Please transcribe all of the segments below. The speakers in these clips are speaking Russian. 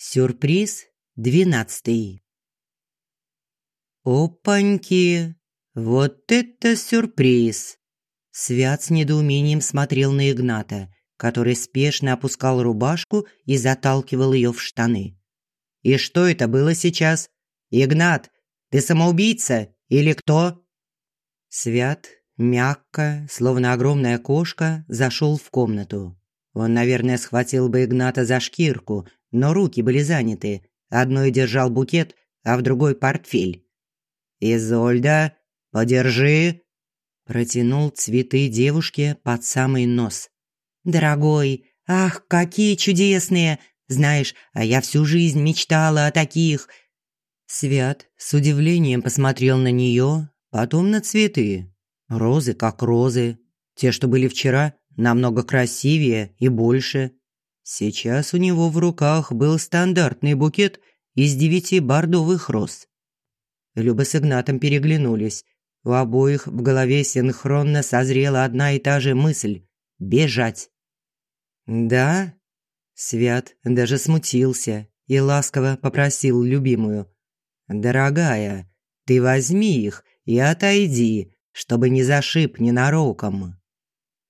Сюрприз двенадцатый. Опаньки! Вот это сюрприз! Свят с недоумением смотрел на Игната, который спешно опускал рубашку и заталкивал ее в штаны. «И что это было сейчас? Игнат, ты самоубийца или кто?» Свят, мягко, словно огромная кошка, зашел в комнату. Он, наверное, схватил бы Игната за шкирку, но руки были заняты. Одной держал букет, а в другой портфель. «Изольда, подержи!» Протянул цветы девушке под самый нос. «Дорогой, ах, какие чудесные! Знаешь, а я всю жизнь мечтала о таких!» Свят с удивлением посмотрел на нее, потом на цветы. Розы как розы. Те, что были вчера, намного красивее и больше. Сейчас у него в руках был стандартный букет из девяти бордовых роз. Люба с Игнатом переглянулись. У обоих в голове синхронно созрела одна и та же мысль – бежать. «Да?» Свят даже смутился и ласково попросил любимую. «Дорогая, ты возьми их и отойди, чтобы не зашиб ненароком».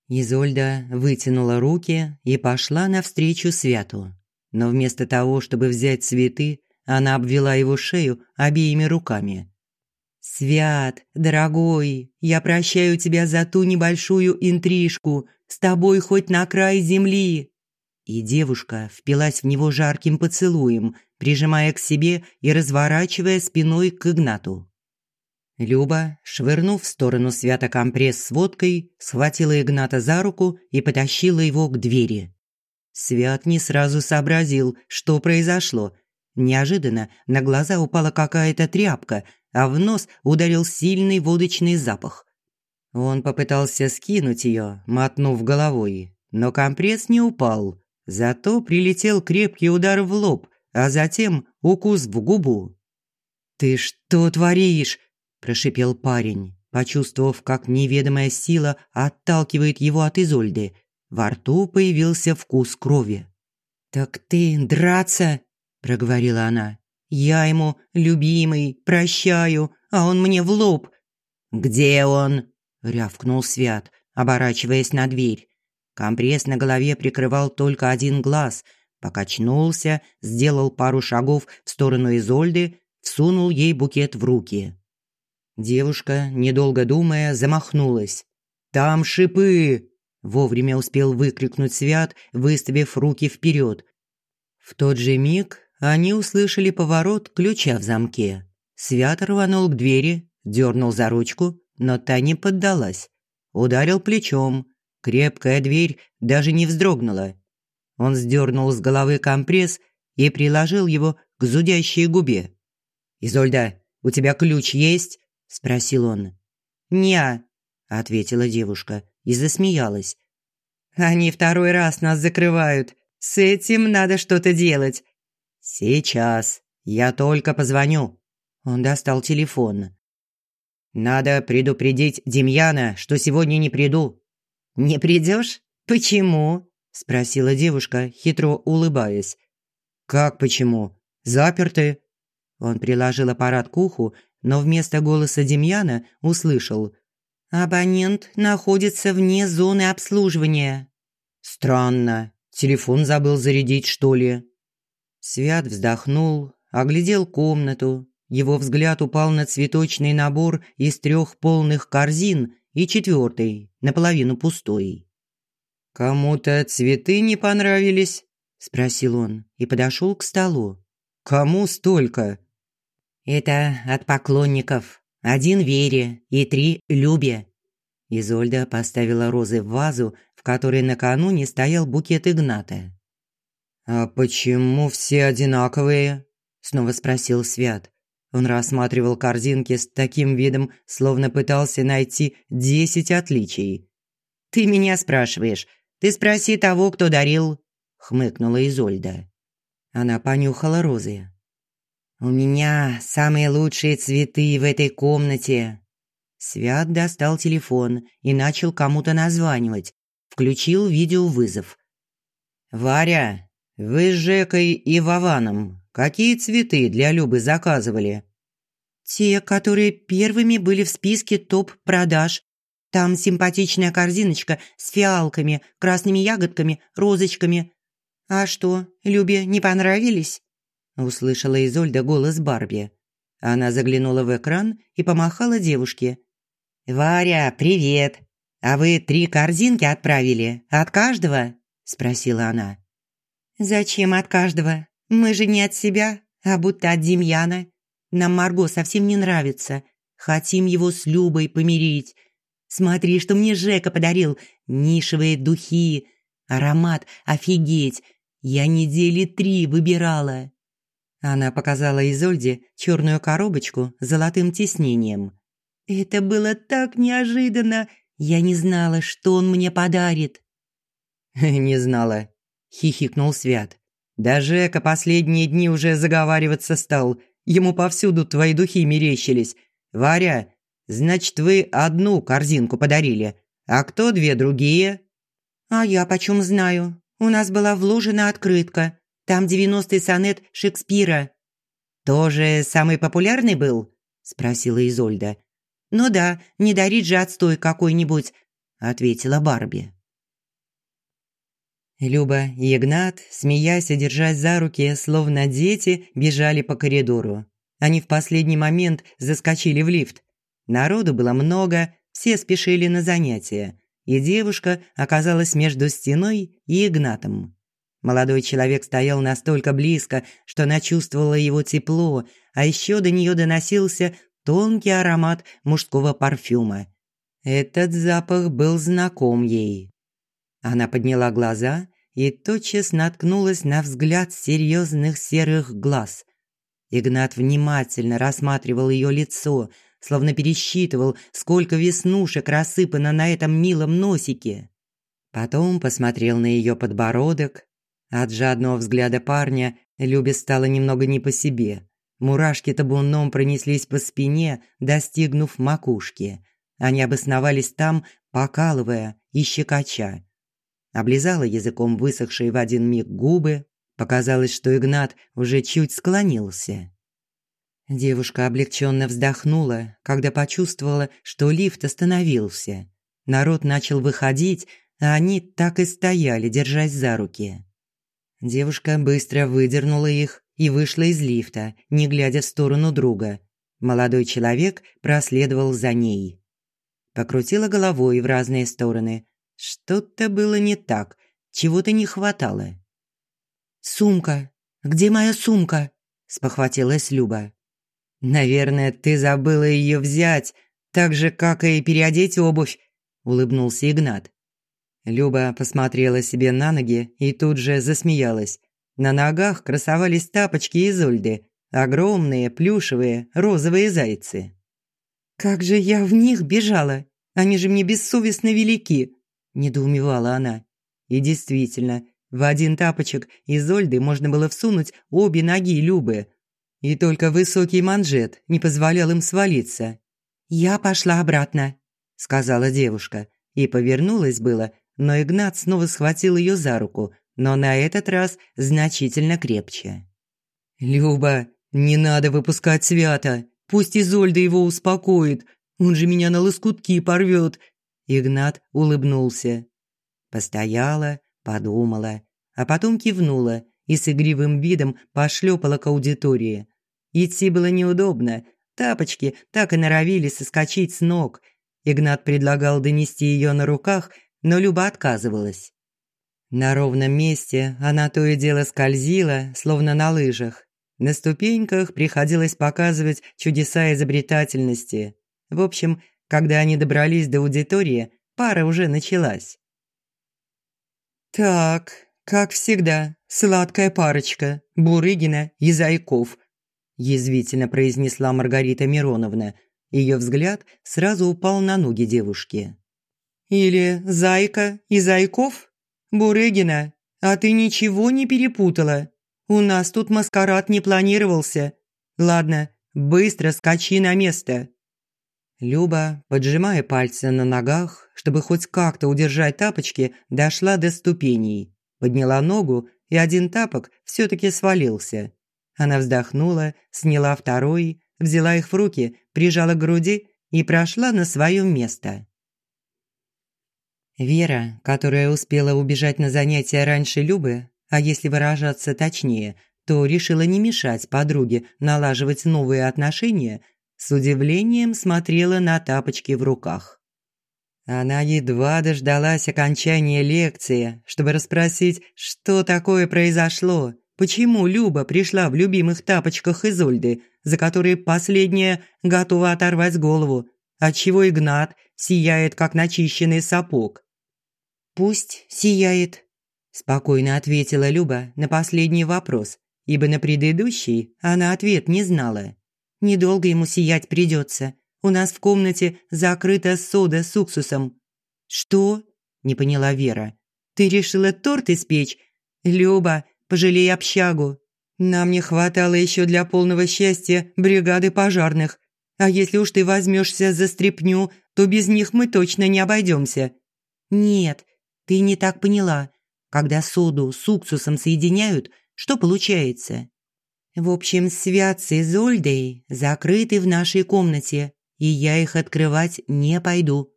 Изольда вытянула руки и пошла навстречу Святу. Но вместо того, чтобы взять цветы, она обвела его шею обеими руками. «Свят, дорогой, я прощаю тебя за ту небольшую интрижку. С тобой хоть на край земли!» И девушка впилась в него жарким поцелуем, прижимая к себе и разворачивая спиной к Игнату. Люба, швырнув в сторону свято компресс с водкой, схватила Игната за руку и потащила его к двери. Свят не сразу сообразил, что произошло. Неожиданно на глаза упала какая-то тряпка, а в нос ударил сильный водочный запах. Он попытался скинуть ее, мотнув головой, но компресс не упал. Зато прилетел крепкий удар в лоб, а затем укус в губу. «Ты что творишь?» – прошипел парень, почувствовав, как неведомая сила отталкивает его от Изольды. Во рту появился вкус крови. «Так ты драться?» – проговорила она. «Я ему, любимый, прощаю, а он мне в лоб». «Где он?» – рявкнул Свят, оборачиваясь на дверь. Компресс на голове прикрывал только один глаз, покачнулся, сделал пару шагов в сторону Изольды, всунул ей букет в руки. Девушка, недолго думая, замахнулась. «Там шипы!» – вовремя успел выкрикнуть Свят, выставив руки вперед. В тот же миг они услышали поворот ключа в замке. Свят рванул к двери, дернул за ручку, но та не поддалась. Ударил плечом. Крепкая дверь даже не вздрогнула. Он сдернул с головы компресс и приложил его к зудящей губе. «Изольда, у тебя ключ есть?» – спросил он. «Не-а», ответила девушка и засмеялась. «Они второй раз нас закрывают. С этим надо что-то делать». «Сейчас. Я только позвоню». Он достал телефон. «Надо предупредить Демьяна, что сегодня не приду». «Не придешь? Почему?» – спросила девушка, хитро улыбаясь. «Как почему? Заперты?» Он приложил аппарат к уху но вместо голоса Демьяна услышал «Абонент находится вне зоны обслуживания». «Странно. Телефон забыл зарядить, что ли?» Свят вздохнул, оглядел комнату. Его взгляд упал на цветочный набор из трех полных корзин и четвертой, наполовину пустой. «Кому-то цветы не понравились?» – спросил он и подошел к столу. «Кому столько?» «Это от поклонников. Один Вере и три Любе». Изольда поставила розы в вазу, в которой накануне стоял букет Игната. «А почему все одинаковые?» – снова спросил Свят. Он рассматривал корзинки с таким видом, словно пытался найти десять отличий. «Ты меня спрашиваешь. Ты спроси того, кто дарил», – хмыкнула Изольда. Она понюхала розы. «У меня самые лучшие цветы в этой комнате». Свят достал телефон и начал кому-то названивать. Включил видеовызов. «Варя, «Вы с Жекой и Вованом какие цветы для Любы заказывали?» «Те, которые первыми были в списке топ-продаж. Там симпатичная корзиночка с фиалками, красными ягодками, розочками. А что, Любе не понравились?» Услышала Изольда голос Барби. Она заглянула в экран и помахала девушке. «Варя, привет! А вы три корзинки отправили? От каждого?» – спросила она. «Зачем от каждого? Мы же не от себя, а будто от Демьяна. Нам Марго совсем не нравится. Хотим его с Любой помирить. Смотри, что мне Жека подарил. Нишевые духи. Аромат офигеть. Я недели три выбирала». Она показала Изольде черную коробочку с золотым тиснением. «Это было так неожиданно! Я не знала, что он мне подарит». «Не знала», – хихикнул Свят. «Да Жека последние дни уже заговариваться стал. Ему повсюду твои духи мерещились. Варя, значит, вы одну корзинку подарили, а кто две другие?» «А я почем знаю? У нас была вложена открытка. Там девяностый сонет Шекспира». «Тоже самый популярный был?» – спросила Изольда. «Ну да, не дарить же отстой какой-нибудь», – ответила Барби. Люба и Игнат, смеясь и держась за руки, словно дети, бежали по коридору. Они в последний момент заскочили в лифт. Народу было много, все спешили на занятия, и девушка оказалась между стеной и Игнатом. Молодой человек стоял настолько близко, что она чувствовала его тепло, а еще до нее доносился тонкий аромат мужского парфюма. Этот запах был знаком ей. Она подняла глаза и тотчас наткнулась на взгляд серьезных серых глаз. Игнат внимательно рассматривал ее лицо, словно пересчитывал, сколько веснушек рассыпано на этом милом носике. Потом посмотрел на ее подбородок, от жадного взгляда парня Любе стало немного не по себе. Мурашки табуном пронеслись по спине, достигнув макушки. Они обосновались там, покалывая и щекоча. Облизала языком высохшие в один миг губы. Показалось, что Игнат уже чуть склонился. Девушка облегченно вздохнула, когда почувствовала, что лифт остановился. Народ начал выходить, а они так и стояли, держась за руки. Девушка быстро выдернула их и вышла из лифта, не глядя в сторону друга. Молодой человек проследовал за ней. Покрутила головой в разные стороны. Что-то было не так, чего-то не хватало. «Сумка! Где моя сумка?» – спохватилась Люба. «Наверное, ты забыла ее взять, так же, как и переодеть обувь», – улыбнулся Игнат. Люба посмотрела себе на ноги и тут же засмеялась. На ногах красовались тапочки Изольды, огромные, плюшевые, розовые зайцы. «Как же я в них бежала! Они же мне бессовестно велики!» – недоумевала она. И действительно, в один тапочек Изольды можно было всунуть обе ноги Любы. И только высокий манжет не позволял им свалиться. «Я пошла обратно», – сказала девушка, и повернулась было, но Игнат снова схватил ее за руку, но на этот раз значительно крепче. «Люба, не надо выпускать Свята. Пусть Изольда его успокоит. Он же меня на лоскутки порвет». Игнат улыбнулся. Постояла, подумала, а потом кивнула и с игривым видом пошлепала к аудитории. Идти было неудобно. Тапочки так и норовили соскочить с ног. Игнат предлагал донести ее на руках – но Люба отказывалась. На ровном месте она то и дело скользила, словно на лыжах. На ступеньках приходилось показывать чудеса изобретательности. В общем, когда они добрались до аудитории, пара уже началась. «Так, как всегда, сладкая парочка, Бурыгина и Зайков», язвительно произнесла Маргарита Мироновна. Ее взгляд сразу упал на ноги девушки. Или Зайка и Зайков? Бурыгина, а ты ничего не перепутала? У нас тут маскарад не планировался. Ладно, быстро скачи на место». Люба, поджимая пальцы на ногах, чтобы хоть как-то удержать тапочки, дошла до ступеней, подняла ногу и один тапок все-таки свалился. Она вздохнула, сняла второй, взяла их в руки, прижала к груди и прошла на свое место. Вера, которая успела убежать на занятия раньше Любы, а если выражаться точнее, то решила не мешать подруге налаживать новые отношения, с удивлением смотрела на тапочки в руках. Она едва дождалась окончания лекции, чтобы расспросить, что такое произошло, почему Люба пришла в любимых тапочках Изольды, за которые последняя готова оторвать голову, отчего Игнат сияет, как начищенный сапог. «Пусть сияет», – спокойно ответила Люба на последний вопрос, ибо на предыдущий она ответ не знала. «Недолго ему сиять придется. У нас в комнате закрыта сода с уксусом». «Что?» – не поняла Вера. «Ты решила торт испечь? Люба, пожалей общагу. Нам не хватало еще для полного счастья бригады пожарных. А если уж ты возьмешься за стряпню, то без них мы точно не обойдемся». «Нет, ты не так поняла. Когда соду с уксусом соединяют, что получается?» «В общем, Свят с Изольдой закрыты в нашей комнате, и я их открывать не пойду».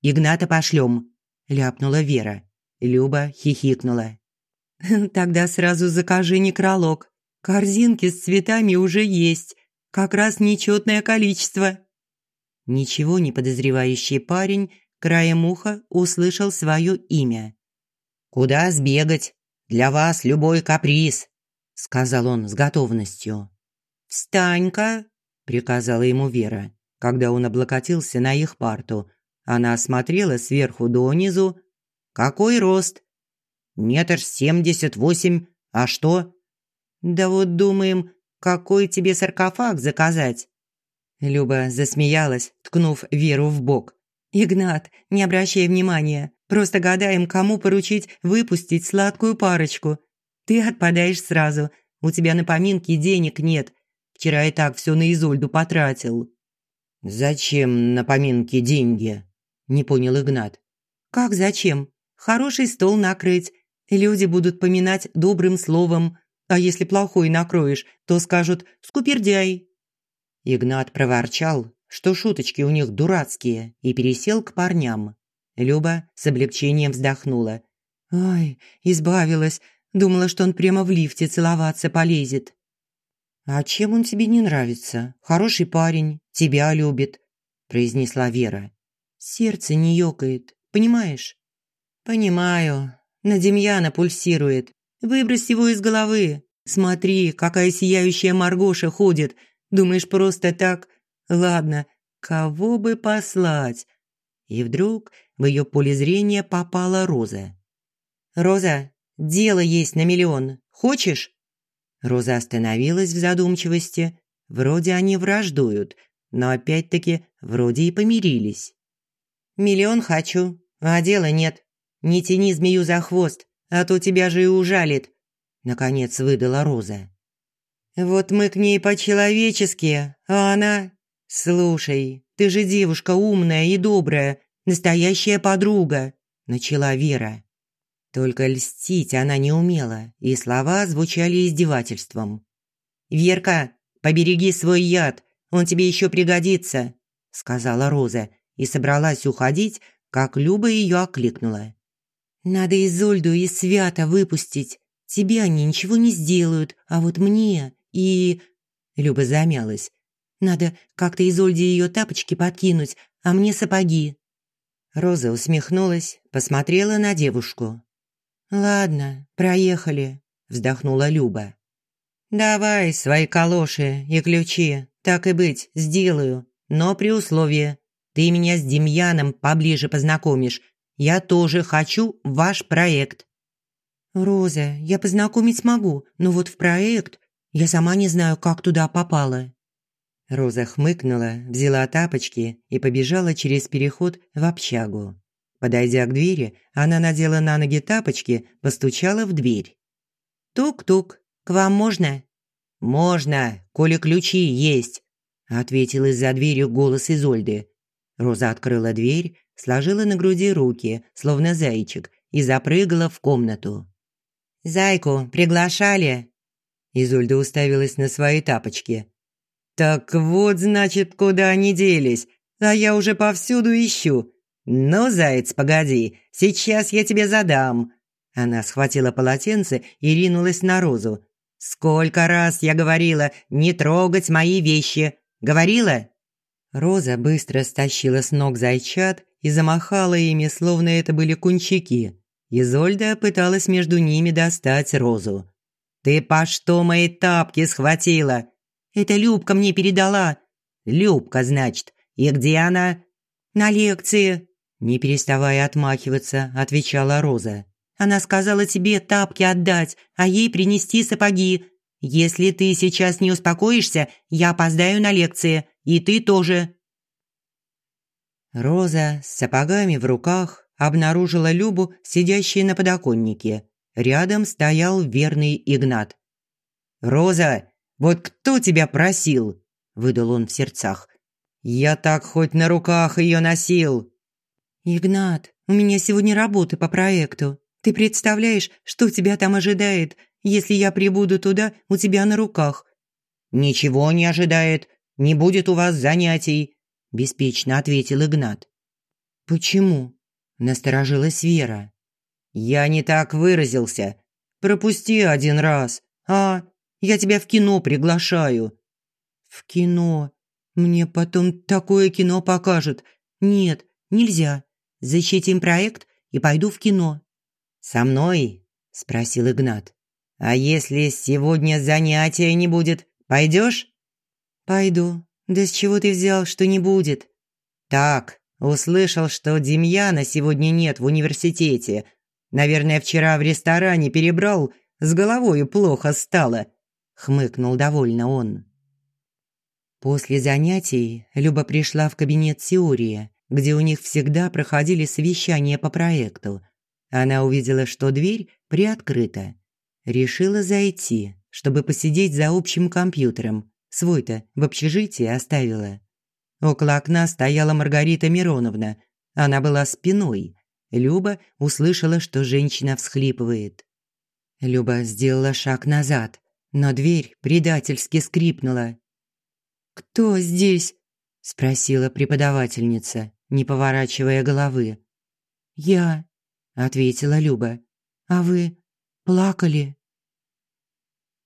«Игната пошлем», – ляпнула Вера. Люба хихикнула. «Тогда сразу закажи некролог. Корзинки с цветами уже есть. Как раз нечетное количество». Ничего не подозревающий парень краем уха услышал свое имя. «Куда сбегать? Для вас любой каприз», – сказал он с готовностью. «Встань-ка», – приказала ему Вера, когда он облокотился на их парту. Она осмотрела сверху донизу. «Какой рост?» «Метр семьдесят восемь. А что?» «Да вот думаем, какой тебе саркофаг заказать?» Люба засмеялась, ткнув Веру в бок. «Игнат, не обращай внимания. Просто гадаем, кому поручить выпустить сладкую парочку. Ты отпадаешь сразу. У тебя на поминки денег нет. Вчера и так все на Изольду потратил». «Зачем на поминки деньги?» – не понял Игнат. «Как зачем? Хороший стол накрыть. Люди будут поминать добрым словом. А если плохой накроешь, то скажут «скупердяй». Игнат проворчал, что шуточки у них дурацкие, и пересел к парням. Люба с облегчением вздохнула. «Ай, избавилась. Думала, что он прямо в лифте целоваться полезет». «А чем он тебе не нравится? Хороший парень, тебя любит», – произнесла Вера. «Сердце не ёкает, понимаешь?» «Понимаю. На Демьяна пульсирует. Выбрось его из головы. Смотри, какая сияющая Маргоша ходит. Думаешь, просто так? Ладно, кого бы послать? И вдруг в ее поле зрения попала Роза. «Роза, дело есть на миллион. Хочешь?» Роза остановилась в задумчивости. Вроде они враждуют, но опять-таки вроде и помирились. «Миллион хочу, а дела нет. Не тяни змею за хвост, а то тебя же и ужалит», – наконец выдала Роза. «Вот мы к ней по-человечески, а она «Слушай, ты же девушка умная и добрая, настоящая подруга», – начала Вера. Только льстить она не умела, и слова звучали издевательством. «Верка, побереги свой яд, он тебе еще пригодится», – сказала Роза и собралась уходить, как Люба ее окликнула. «Надо Изольду и Свята выпустить. Тебе они ничего не сделают, а вот мне и...» Люба замялась. Надо как-то Изольде ее тапочки подкинуть, а мне сапоги». Роза усмехнулась, посмотрела на девушку. «Ладно, проехали», – вздохнула Люба. «Давай свои калоши и ключи, так и быть, сделаю, но при условии, ты меня с Демьяном поближе познакомишь. Я тоже хочу ваш проект». «Роза, я познакомить смогу, но вот в проект я сама не знаю, как туда попала». Роза хмыкнула, взяла тапочки и побежала через переход в общагу. Подойдя к двери, она надела на ноги тапочки, постучала в дверь. «Тук-тук, к вам можно?» «Можно, коли ключи есть», – ответил из-за двери голос Изольды. Роза открыла дверь, сложила на груди руки, словно зайчик, и запрыгала в комнату. «Зайку приглашали?» Изольда уставилась на свои тапочки. «Так вот, значит, куда они делись, а я уже повсюду ищу. Ну, заяц, погоди, сейчас я тебе задам». Она схватила полотенце и ринулась на Розу. «Сколько раз я говорила не трогать мои вещи? Говорила?» Роза быстро стащила с ног зайчат и замахала ими, словно это были кунчики. Изольда пыталась между ними достать Розу. «Ты по что мои тапки схватила?» «Это Любка мне передала». «Любка, значит. И где она?» «На лекции». Не переставая отмахиваться, отвечала Роза. «Она сказала тебе тапки отдать, а ей принести сапоги. Если ты сейчас не успокоишься, я опоздаю на лекции, и ты тоже». Роза с сапогами в руках обнаружила Любу, сидящей на подоконнике. Рядом стоял верный Игнат. «Роза, вот кто тебя просил?» – выдал он в сердцах. «Я так хоть на руках ее носил!» «Игнат, у меня сегодня работа по проекту. Ты представляешь, что тебя там ожидает, если я прибуду туда у тебя на руках?» «Ничего не ожидает. Не будет у вас занятий», – беспечно ответил Игнат. «Почему?» – насторожилась Вера. «Я не так выразился. Пропусти один раз. А, я тебя в кино приглашаю». «В кино? Мне потом такое кино покажут. Нет, нельзя. Защитим проект и пойду в кино». «Со мной?» – спросил Игнат. «А если сегодня занятия не будет, пойдешь?» «Пойду. Да с чего ты взял, что не будет?» «Так, услышал, что Демьяна сегодня нет в университете. Наверное, вчера в ресторане перебрал, с головой плохо стало», – хмыкнул довольно он. После занятий Люба пришла в кабинет теории, где у них всегда проходили совещания по проекту. Она увидела, что дверь приоткрыта. Решила зайти, чтобы посидеть за общим компьютером. Свой-то в общежитии оставила. Около окна стояла Маргарита Мироновна. Она была спиной. Люба услышала, что женщина всхлипывает. Люба сделала шаг назад, но дверь предательски скрипнула. «Кто здесь?» – спросила преподавательница, не поворачивая головы. «Я», – ответила Люба. «А вы плакали?»